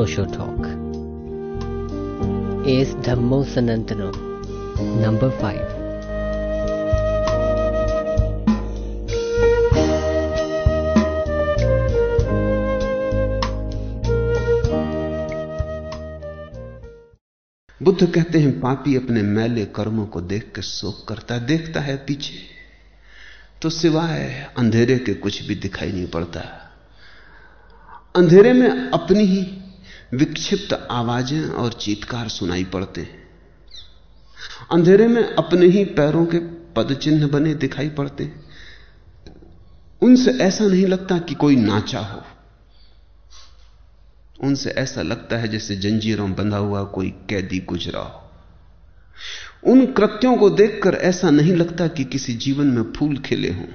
Osho Talk is Dhammo Sanantano, number 5. Buddha कहते हैं पापी अपने मैले कर्मों को देख के शोक करता देखता है पीछे तो सिवाय अंधेरे के कुछ भी दिखाई नहीं पड़ता अंधेरे में अपनी ही विक्षिप्त आवाज़ें और चीतकार सुनाई पड़ते हैं। अंधेरे में अपने ही पैरों के पद चिन्ह बने दिखाई पड़ते हैं। उनसे ऐसा नहीं लगता कि कोई नाचा हो। उनसे ऐसा लगता है जैसे जंजीरों बंधा हुआ कोई कैदी गुजरा हो। उन कृत्यों को देखकर ऐसा नहीं लगता कि किसी जीवन में फूल खिले हों।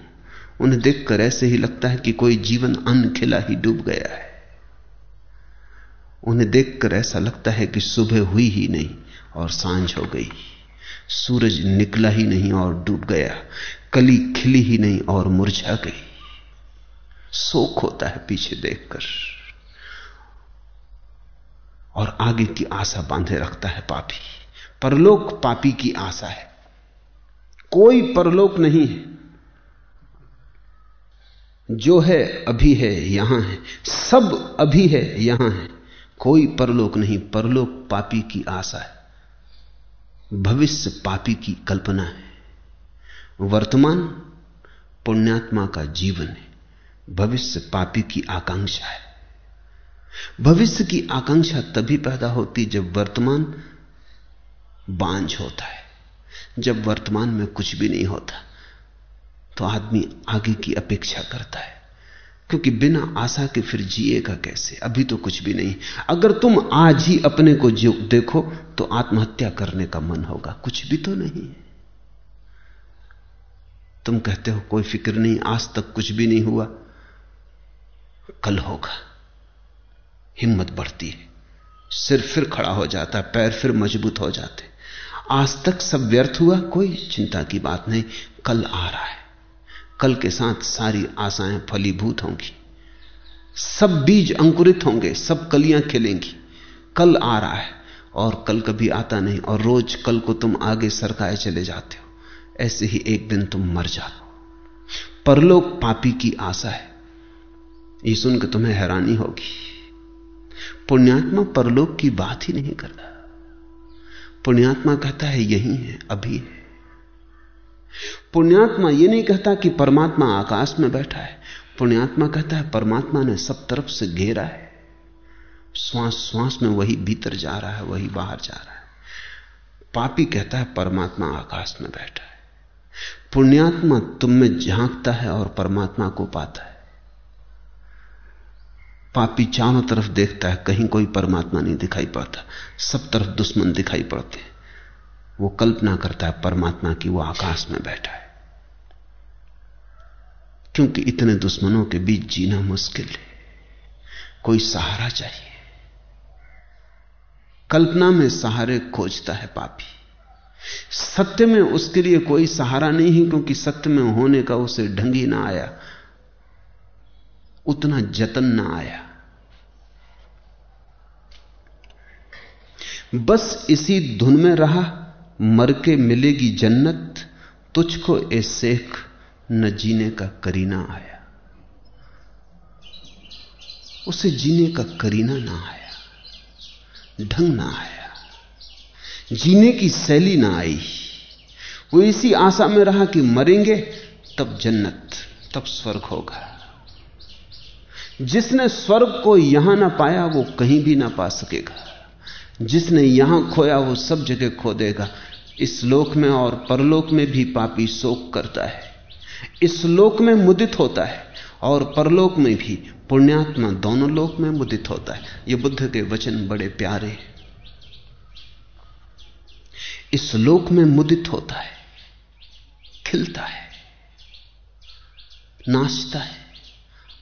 उन्हें देखकर ऐसे ही लगता है कि कोई जीवन अन्न खिला ही डूब गया है। उन्हें देखकर ऐसा लगता है कि सुबह हुई ही नहीं और साँझ हो गई। सूरज निकला ही नहीं और डूब गया। कली खिली ही नहीं और मुरझा गई। शोक होता है पीछे देखकर। और आगे की आशा बांधे रखता है पापी। परलोक पापी की आशा है। कोई परलोक नहीं है। जो है अभी है, यहाँ है। सब अभी है, यहाँ है। कोई परलोक नहीं, परलोक पापी की आशा है। भविष्य पापी की कल्पना है। वर्तमान पुण्यात्मा का जीवन है। भविष्य पापी की आकांक्षा है। भविष्य की आकांक्षा तभी पैदा होती जब वर्तमान बांझ होता है। जब वर्तमान में कुछ भी नहीं होता तो आदमी आगे की अपेक्षा करता है। क्योंकि बिना आशा के फिर जिएगा कैसे? अभी तो कुछ भी नहीं। अगर तुम आज ही अपने को जो देखो तो आत्महत्या करने का मन होगा। कुछ भी तो नहीं तुम कहते हो, कोई फ़िक्र नहीं, आज तक कुछ भी नहीं हुआ। कल होगा। हिम्मत बढ़ती है। सिर फिर खड़ा हो जाता है, पैर फिर मज़बूत हो जाते आज तक सब व्यर्थ हुआ, कोई चिंता की बात नहीं। कल आ रहा है। कल के साथ सारी आशाएँ फलीभूत होंगी। सब बीज अंकुरित होंगे, सब कलियाँ खिलेंगी। कल आ रहा है और कल कभी आता नहीं और रोज कल को तुम आगे सरकाए चले जाते हो। ऐसे ही एक दिन तुम मर जाते हो। परलोक पापी की आशा है। ये सुनकर तुम्हें हैरानी होगी। पुण्यात्मा परलोक की बात ही नहीं करता। पुण्यात्मा कहता है, यही है, अभी है। पुण्यात्मा यह नहीं कहता कि परमात्मा आकाश में बैठा है। पुण्यात्मा कहता है, परमात्मा ने सब तरफ़ से घेरा है। श्वास श्वास में वही भीतर जा रहा है, वही बाहर जा रहा है। पापी कहता है, परमात्मा आकाश में बैठा है। पुण्यात्मा तुम में झांकता है और परमात्मा को पाता है। पापी चारों तरफ़ देखता है, कहीं कोई परमात्मा नहीं दिखाई पड़ता। सब तरफ़ दुश्मन दिखाई पड़ते हैं। वो कल्पना करता है परमात्मा की वो आकाश में बैठा है। क्योंकि इतने दुश्मनों के बीच जीना मुश्किल है। कोई सहारा चाहिए। कल्पना में सहारे खोजता है पापी। सत्य में उसके लिए कोई सहारा नहीं है, क्योंकि सत्य में होने का उसे ढंग ना आया। उतना जतन ना आया। बस इसी धुन में रहा। मर के मिलेगी जन्नत, तुझको ए शेख न जीने का करीना आया। उसे जीने का करीना ना आया, ढंग ना आया, जीने की शैली ना आई। वो इसी आशा में रहा कि मरेंगे, तब जन्नत, तब स्वर्ग होगा। जिसने स्वर्ग को यहाँ ना पाया, वो कहीं भी ना पा सकेगा। जिसने यहाँ खोया वो सब जगह खो देगा। इस लोक में और परलोक में भी पापी शोक करता है। इस लोक में मुदित होता है और परलोक में भी पुण्यात्मा दोनों लोक में मुदित होता है। ये बुद्ध के वचन बड़े प्यारे इस लोक में मुदित होता है, खिलता है, नाचता है,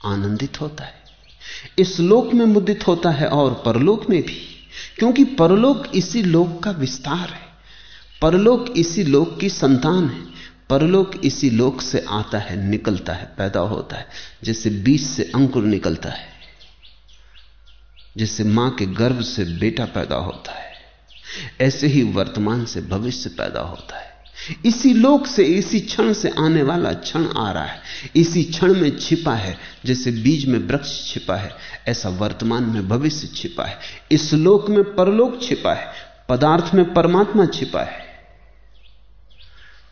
आनंदित होता है। इस लोक में मुदित होता है और परलोक में भी क्योंकि परलोक इसी लोक का विस्तार है। परलोक इसी लोक की संतान है। परलोक इसी लोक से आता है, निकलता है, पैदा होता है, जैसे बीज से अंकुर निकलता है, जैसे माँ के गर्भ से बेटा पैदा होता है, ऐसे ही वर्तमान से भविष्य पैदा होता है। इसी लोक से, इसी क्षण से आने वाला क्षण आ रहा है। इसी क्षण में छिपा है, जैसे बीज में वृक्ष छिपा है, ऐसा वर्तमान में भविष्य छिपा है। इस लोक में परलोक छिपा है, पदार्थ में परमात्मा छिपा है।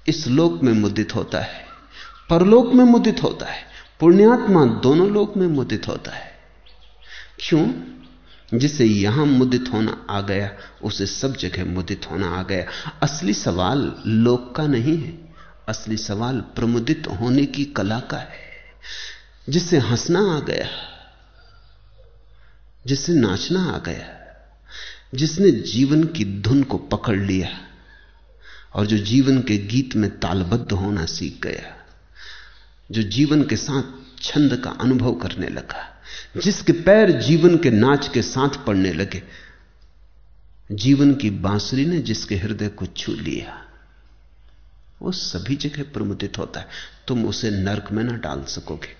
इस लोक में मुदित होता है, परलोक में मुदित होता है, पुण्यात्मा दोनों लोक में मुदित होता है। क्यों? जिसे यहाँ मुदित होना आ गया उसे सब जगह मुदित होना आ गया। असली सवाल लोक का नहीं है, असली सवाल प्रमुदित होने की कला का है जिसे हंसना आ गया जिसे नाचना आ गया, जिसने जीवन की धुन को पकड़ लिया, और जो जीवन के गीत में तालबद्ध होना सीख गया, जो जीवन के साथ छंद का अनुभव करने लगा। जिसके पैर जीवन के नाच के साथ पड़ने लगे। जीवन की बांसुरी ने जिसके हृदय को छू लिया, वो सभी जगह प्रमुदित होता है। तुम उसे नरक में ना डाल सकोगे।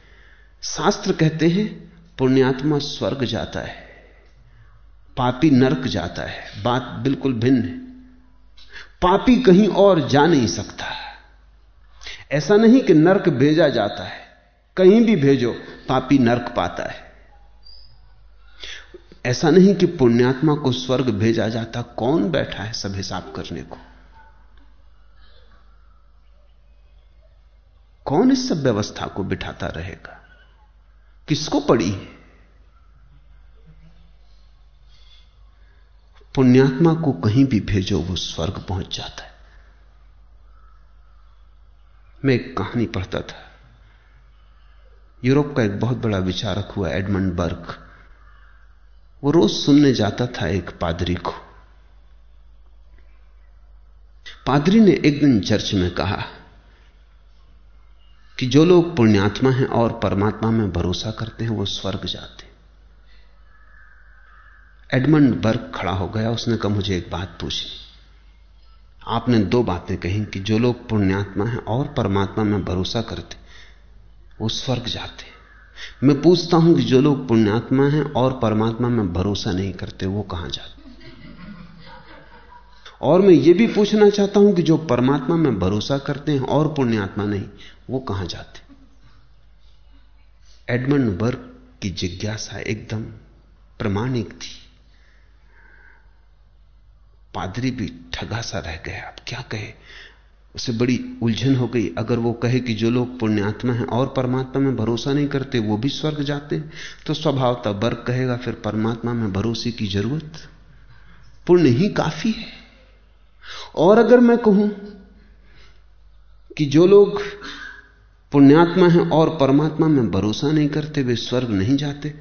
शास्त्र कहते हैं, पुण्यात्मा स्वर्ग जाता है, पापी नरक जाता है। बात बिल्कुल भिन्न है। पापी कहीं और जा नहीं सकता। ऐसा नहीं कि नरक भेजा जाता है। कहीं भी भेजो, पापी नरक पाता है। ऐसा नहीं कि पुण्यात्मा को स्वर्ग भेजा जाता, कौन बैठा है सब हिसाब करने को? कौन इस सब व्यवस्था को बिठाता रहेगा? किसको पड़ी पुण्यात्मा को कहीं भी भेजो, वो स्वर्ग पहुँच जाता है। मैं एक कहानी पढ़ता था। यूरोप का एक बहुत बड़ा विचारक हुआ, एडमंड बर्ग वो रोज सुनने जाता था एक पादरी को। पादरी ने एक दिन चर्च में कहा कि जो लोग पुण्यात्मा हैं और परमात्मा में भरोसा करते हैं, वो स्वर्ग जाते एडमंड बर्ग खड़ा हो गया, उसने कहा, मुझे एक बात पूछी। आपने दो बातें कही कि जो लोग पुण्यात्मा हैं और परमात्मा में भरोसा करते वो स्वर्ग जाते मैं पूछता हूँ कि जो लोग पुण्यात्मा हैं और परमात्मा में भरोसा नहीं करते, वो कहाँ जाते? और मैं ये भी पूछना चाहता हूँ कि जो परमात्मा में भरोसा करते हैं और पुण्यात्मा नहीं, वो कहाँ जाते? एडमंड बर्ग की जिज्ञासा एकदम प्रमाणिक थी। पादरी भी ठगा सा रह गया। अब क्या कहे? उसे बड़ी उलझन हो गई। अगर वो कहे कि जो लोग पुण्यात्मा हैं और परमात्मा में भरोसा नहीं करते, वो भी स्वर्ग जाते हैं। तो स्वभावतः वर्ग कहेगा, फिर परमात्मा में भरोसे की ज़रूरत? पुण्य ही काफ़ी है। और अगर मैं कहूँ कि जो लोग पुण्यात्मा हैं और परमात्मा में भरोसा नहीं करते, वे स्वर्ग नहीं जाते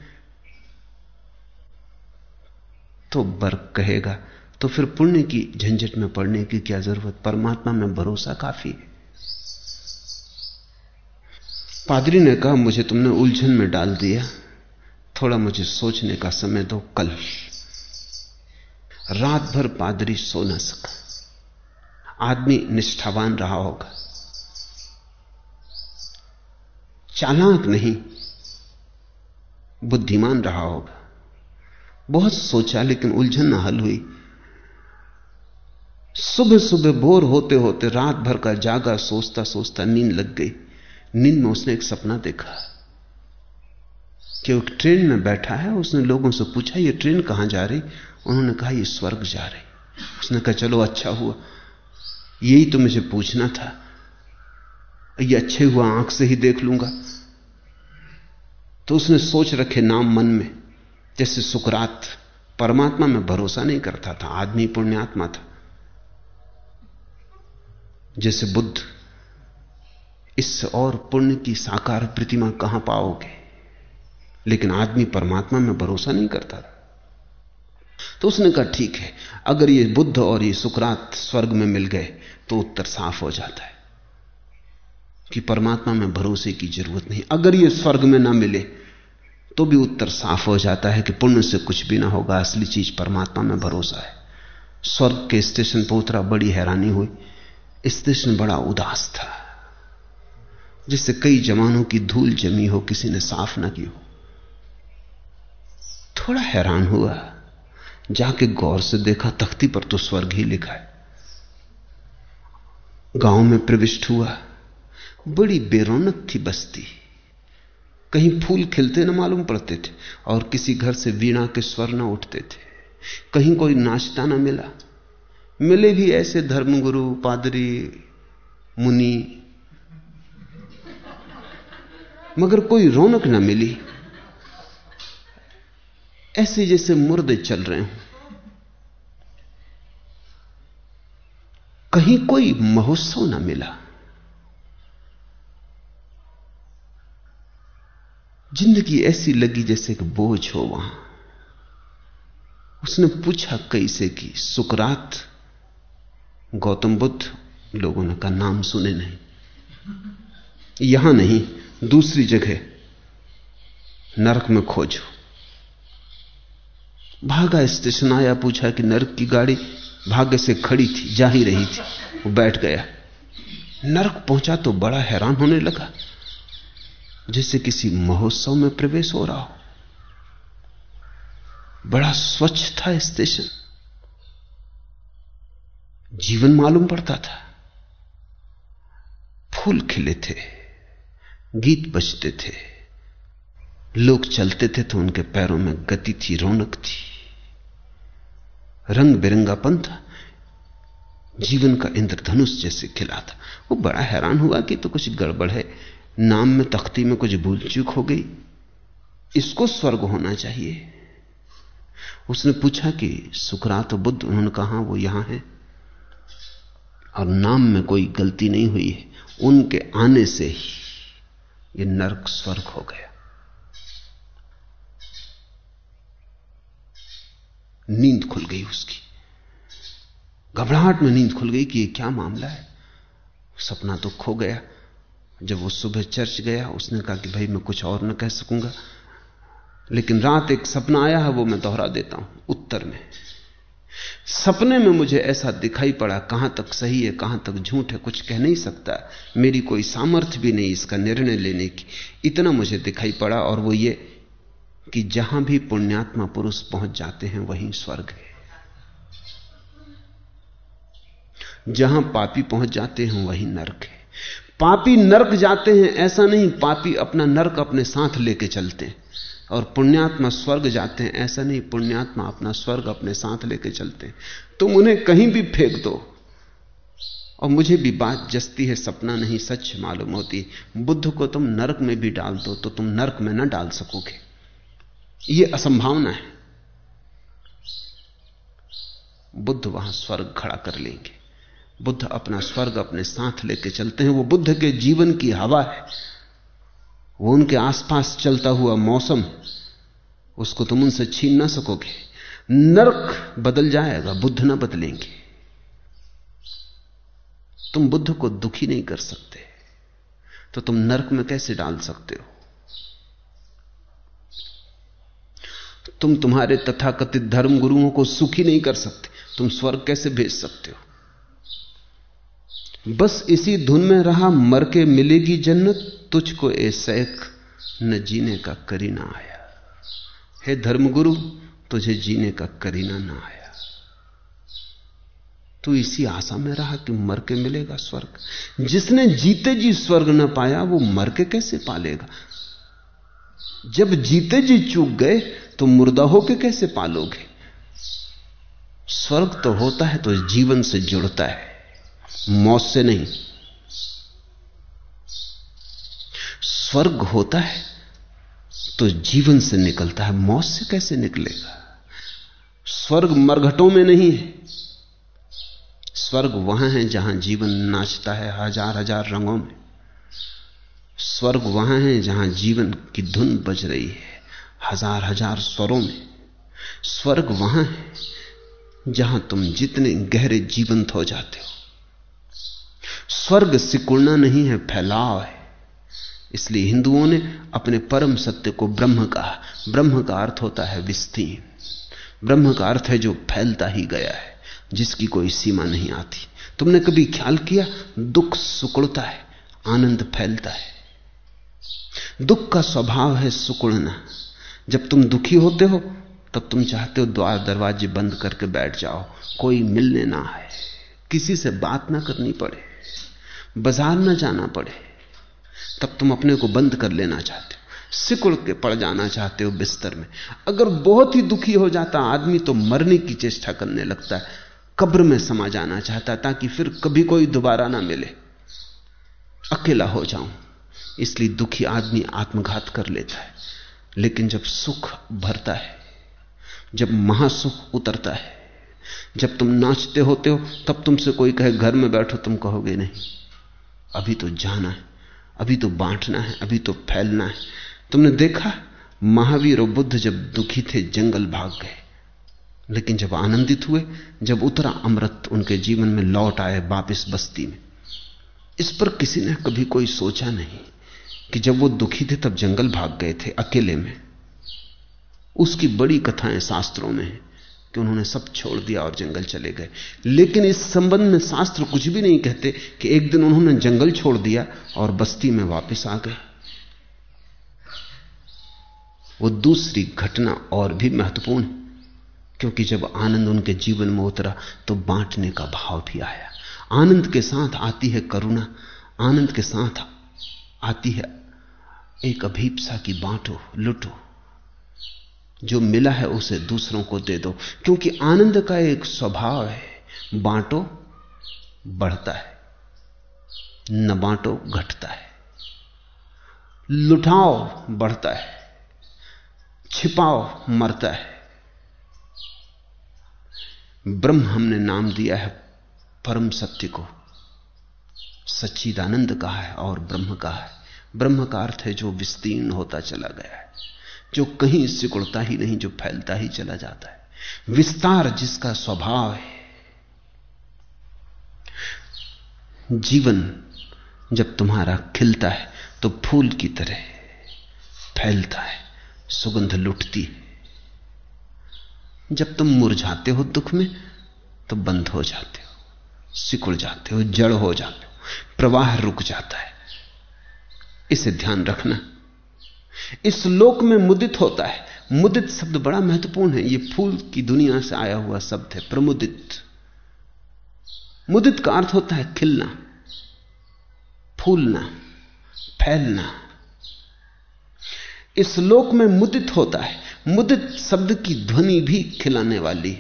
तो वर्ग कहेगा तो फिर पुण्य की झंझट में पड़ने की क्या ज़रूरत? परमात्मा में भरोसा काफ़ी है। पादरी ने कहा, मुझे तुमने उलझन में डाल दिया। थोड़ा मुझे सोचने का समय दो कल। रात भर पादरी सो न सका। आदमी निष्ठावान रहा होगा। चालाक नहीं, बुद्धिमान रहा होगा। बहुत सोचा, लेकिन उलझन न हल हुई। सुबह सुबह बोर होते होते रात भर का जागा सोचता सोचता नींद लग गई। नींद में उसने एक सपना देखा कि एक ट्रेन में बैठा है। उसने लोगों से पूछा, ये ट्रेन कहाँ जा रही? उन्होंने कहा, ये स्वर्ग जा रही। उसने कहा, चलो अच्छा हुआ। यही तो मुझे पूछना था। ये अच्छे हुआ, आँख से ही देख लूँगा। तो उसने सोच रखे नाम मन में, जैसे सुकरात परमात्मा में भरोसा नहीं करता था, आदमी पुण्यात्मा था। जैसे बुद्ध इससे और पुण्य की साकार प्रतिमा कहाँ पाओगे? लेकिन आदमी परमात्मा में भरोसा नहीं करता तो उसने कहा, ठीक है, अगर ये बुद्ध और ये सुकरात स्वर्ग में मिल गए तो उत्तर साफ़ हो जाता है कि परमात्मा में भरोसे की ज़रूरत नहीं। अगर ये स्वर्ग में ना मिले तो भी उत्तर साफ़ हो जाता है कि पुण्य से कुछ भी ना होगा। असली चीज़ परमात्मा में भरोसा है। स्वर्ग के स्टेशन पर उतरा, बड़ी हैरानी हुई। स्टेशन बड़ा उदास था, जिससे कई जमानों की धूल जमी हो, किसी ने साफ़ ना की हो। थोड़ा हैरान हुआ, जाके गौर से देखा, तख्ती पर तो स्वर्ग ही लिखा है। गाँव में प्रविष्ट हुआ, बड़ी बेरोनक थी बस्ती। कहीं फूल खिलते ना मालूम पड़ते थे, और किसी घर से वीणा के स्वर न उठते थे। कहीं कोई नाचता ना मिला मिले भी ऐसे धर्मगुरु, पादरी, मुनि। मगर कोई रौनक ना मिली। ऐसे जैसे मुर्दे चल रहे हों। कहीं कोई महोत्सव ना मिला। ज़िंदगी ऐसी लगी जैसे कि बोझ हो वहाँ। उसने पूछा कैसे कि सुकरात गौतम बुद्ध लोगों ने का नाम सुने नहीं। यहाँ नहीं, दूसरी जगह नरक में खोजो। भागा स्टेशन आया, पूछा कि नरक की गाड़ी भाग्य से खड़ी थी, जा ही रही थी, वो बैठ गया। नरक पहुँचा तो बड़ा हैरान होने लगा, जैसे किसी महोत्सव में प्रवेश हो रहा हो। बड़ा स्वच्छ था स्टेशन। जीवन मालूम पड़ता था। फूल खिले थे, गीत बजते थे। लोग चलते थे तो उनके पैरों में गति थी, रौनक थी। रंग बिरंगापन था जीवन का इंद्रधनुष जैसे खिला था। वो बड़ा हैरान हुआ कि तो कुछ गड़बड़ है। नाम में तख्ती में कुछ भूल चूक हो गई। इसको स्वर्ग होना चाहिए। उसने पूछा कि, सुकरात बुद्ध, उन्होंने कहा, वो यहाँ है? और नाम में कोई गलती नहीं हुई है। उनके आने से ही ये नरक स्वर्ग हो गया। नींद खुल गई उसकी। घबराहट में नींद खुल गई कि ये क्या मामला है? सपना तो खो गया। जब वो सुबह चर्च गया, उसने कहा कि भाई मैं कुछ और न कह सकूँगा। लेकिन रात एक सपना आया है, वो मैं दोहरा देता हूँ, उत्तर में। सपने में मुझे ऐसा दिखाई पड़ा, कहाँ तक सही है, कहाँ तक झूठ है, कुछ कह नहीं सकता। मेरी कोई सामर्थ्य भी नहीं इसका निर्णय लेने की। इतना मुझे दिखाई पड़ा और वो ये कि जहाँ भी पुण्यात्मा पुरुष पहुँच जाते हैं, वहीं स्वर्ग है। जहाँ पापी पहुँच जाते हैं, वहीं नरक है। पापी नरक जाते हैं, ऐसा नहीं, पापी अपना नरक अपने साथ लेके चलते हैं। और पुण्यात्मा स्वर्ग जाते हैं। ऐसा नहीं, पुण्यात्मा अपना स्वर्ग अपने साथ लेके चलते हैं। तुम उन्हें कहीं भी फेंक दो। और मुझे भी बात जस्ती है, सपना नहीं, सच मालूम होती। बुद्ध को तुम नरक में भी डाल दो तो तुम नरक में ना डाल सकोगे। यह असंभावना है। बुद्ध वहाँ स्वर्ग खड़ा कर लेंगे। बुद्ध अपना स्वर्ग अपने साथ लेके चलते हैं। वो बुद्ध के जीवन की हवा है। वो उनके आसपास चलता हुआ मौसम, उसको तुम उनसे छीन ना सकोगे। नरक बदल जाएगा, बुद्ध ना बदलेंगे। तुम बुद्ध को दुखी नहीं कर सकते तो तुम नरक में कैसे डाल सकते हो? तुम तुम्हारे तथाकथित धर्म गुरुओं को सुखी नहीं कर सकते, तुम स्वर्ग कैसे भेज सकते हो? बस इसी धुन में रहा, मर के मिलेगी जन्नत तुझको ए सैक न जीने का करीना आया। हे धर्मगुरु, तुझे जीने का करीना ना आया। तू इसी आशा में रहा कि मर के मिलेगा स्वर्ग। जिसने जीते जी स्वर्ग न पाया, वो मर के कैसे पालेगा? जब जीते जी चूक गए तो मुर्दा होके कैसे पालोगे? स्वर्ग तो होता है तो जीवन से जुड़ता है। मौत से नहीं स्वर्ग होता है तो जीवन से निकलता है। मौत से कैसे निकलेगा? स्वर्ग मरघटों में नहीं है। स्वर्ग वहाँ है जहाँ जीवन नाचता है हज़ार हज़ार रंगों में। स्वर्ग वहाँ है जहाँ जीवन की धुन बज रही है हज़ार हज़ार स्वरों में। स्वर्ग वहाँ है जहाँ तुम जितने गहरे जीवंत हो जाते हो। स्वर्ग सिकुड़ना नहीं है, फैलाव है। इसलिए हिंदुओं ने अपने परम सत्य को ब्रह्म कहा। ब्रह्म का अर्थ होता है विस्तीर्ण। ब्रह्म का अर्थ है जो फैलता ही गया है, जिसकी कोई सीमा नहीं आती। तुमने कभी ख्याल किया? दुख सुकुड़ता है, आनंद फैलता है। दुख का स्वभाव है सुकुड़ना। जब तुम दुखी होते हो, तब तुम चाहते हो द्वार दरवाजे बंद करके बैठ जाओ। कोई मिलने ना आए। किसी से बात ना करनी पड़े। बाज़ार ना जाना पड़े। तब तुम अपने को बंद कर लेना चाहते हो। सिकुड़ के पड़ जाना चाहते हो बिस्तर में। अगर बहुत ही दुखी हो जाता आदमी तो मरने की चेष्टा करने लगता है। कब्र में समा जाना चाहता ताकि फिर कभी कोई दोबारा ना मिले। अकेला हो जाऊँ, इसलिए दुखी आदमी आत्मघात कर लेता है। लेकिन जब सुख भरता है, जब महासुख उतरता है, जब तुम नाचते होते हो, तब तुमसे कोई कहे, घर में बैठो, तुम कहोगे नहीं। अभी तो जाना है। अभी तो बांटना है, अभी तो फैलना है। तुमने देखा, महावीर और बुद्ध जब दुखी थे, जंगल भाग गए। लेकिन जब आनंदित हुए, जब उतरा अमृत उनके जीवन में लौट आए वापिस बस्ती में। इस पर किसी ने कभी कोई सोचा नहीं कि जब वो दुखी थे, तब जंगल भाग गए थे अकेले में। उसकी बड़ी कथाएँ शास्त्रों में है। कि उन्होंने सब छोड़ दिया और जंगल चले गए। लेकिन इस संबंध में शास्त्र कुछ भी नहीं कहते कि एक दिन उन्होंने जंगल छोड़ दिया और बस्ती में वापस आ गए। वो दूसरी घटना और भी महत्वपूर्ण क्योंकि जब आनंद उनके जीवन में उतरा तो बांटने का भाव भी आया। आनंद के साथ आती है करुणा, आनंद के साथ आती है एक अभीपसा की बांटो, लुटो। जो मिला है उसे दूसरों को दे दो। क्योंकि आनंद का एक स्वभाव है, बांटो बढ़ता है, न बांटो घटता है। लुटाओ बढ़ता है, छिपाओ मरता है। ब्रह्म हमने नाम दिया है, परम सत्य को। सच्चिदानंद कहा है और ब्रह्म कहा है। ब्रह्म का अर्थ है जो विस्तीर्ण होता चला गया है। जो कहीं सिकुड़ता ही नहीं, जो फैलता ही चला जाता है। विस्तार जिसका स्वभाव है। जीवन जब तुम्हारा खिलता है तो फूल की तरह फैलता है, सुगंध लुटती है। जब तुम मुरझाते हो दुख में तो बंद हो जाते हो, सिकुड़ जाते हो, जड़ हो जाते हो, प्रवाह रुक जाता है। इसे ध्यान रखना। इस लोक में मुदित होता है। मुदित शब्द बड़ा महत्वपूर्ण है। यह फूल की दुनिया से आया हुआ शब्द है, प्रमुदित। मुदित का अर्थ होता है खिलना, फूलना, फैलना। इस लोक में मुदित होता है। मुदित शब्द की ध्वनि भी खिलाने वाली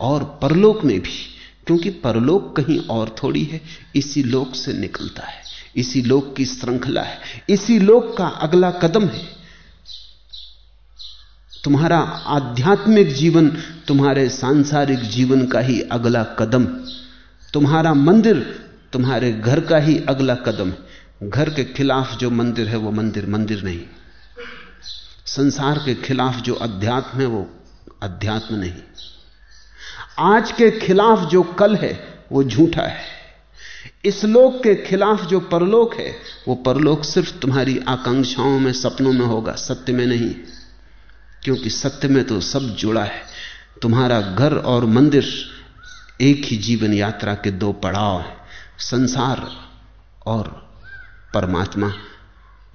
और परलोक में भी, क्योंकि परलोक कहीं और थोड़ी है, इसी लोक से निकलता है। इसी लोक की श्रृंखला है। इसी लोक का अगला कदम है। तुम्हारा आध्यात्मिक जीवन तुम्हारे सांसारिक जीवन का ही अगला कदम। तुम्हारा मंदिर तुम्हारे घर का ही अगला कदम है। घर के खिलाफ जो मंदिर है, वो मंदिर मंदिर नहीं। संसार के खिलाफ जो अध्यात्म है, वो अध्यात्म नहीं। आज के खिलाफ जो कल है, वो झूठा है। इस लोक के खिलाफ जो परलोक है, वो परलोक सिर्फ़ तुम्हारी आकांक्षाओं में, सपनों में होगा, सत्य में नहीं। क्योंकि सत्य में तो सब जुड़ा है। तुम्हारा घर और मंदिर एक ही जीवन यात्रा के दो पड़ाव हैं। संसार और परमात्मा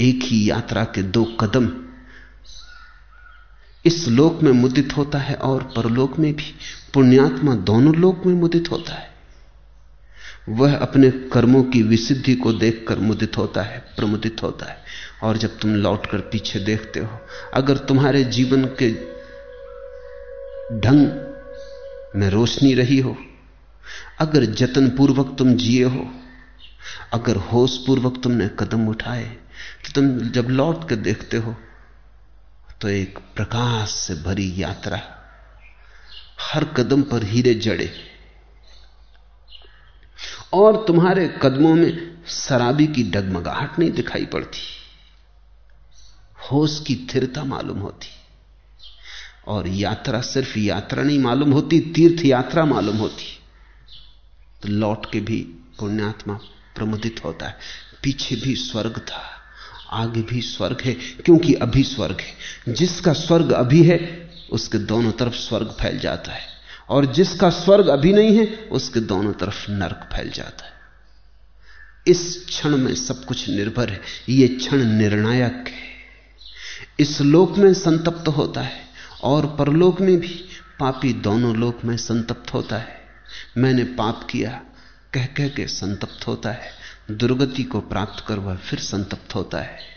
एक ही यात्रा के दो कदम। इस लोक में मुदित होता है और परलोक में भी। पुण्यात्मा दोनों लोक में मुदित होता है। वह अपने कर्मों की विसिद्धि को देखकर मुदित होता है, प्रमुदित होता है। और जब तुम लौटकर पीछे देखते हो, अगर तुम्हारे जीवन के ढंग में रोशनी रही हो, अगर जतन पूर्वक तुम जिए हो, अगर होश पूर्वक तुमने कदम उठाए तो तुम जब लौट कर देखते हो तो एक प्रकाश से भरी यात्रा, हर कदम पर हीरे जड़े। और तुम्हारे कदमों में शराबी की डगमगाहट नहीं दिखाई पड़ती। होश की थिरता मालूम होती। और यात्रा सिर्फ़ यात्रा नहीं मालूम होती, तीर्थ यात्रा मालूम होती। तो लौट के भी पुण्यात्मा प्रमुदित होता है। पीछे भी स्वर्ग था, आगे भी स्वर्ग है, क्योंकि अभी स्वर्ग है। जिसका स्वर्ग अभी है, उसके दोनों तरफ़ स्वर्ग फैल जाता है। और जिसका स्वर्ग अभी नहीं है, उसके दोनों तरफ़ नरक फैल जाता है। इस क्षण में सब कुछ निर्भर है। यह क्षण निर्णायक है। इस लोक में संतप्त होता है और परलोक में भी पापी दोनों लोक में संतप्त होता है। मैंने पाप किया कह कह के संतप्त होता है। दुर्गति को प्राप्त कर वह फिर संतप्त होता है।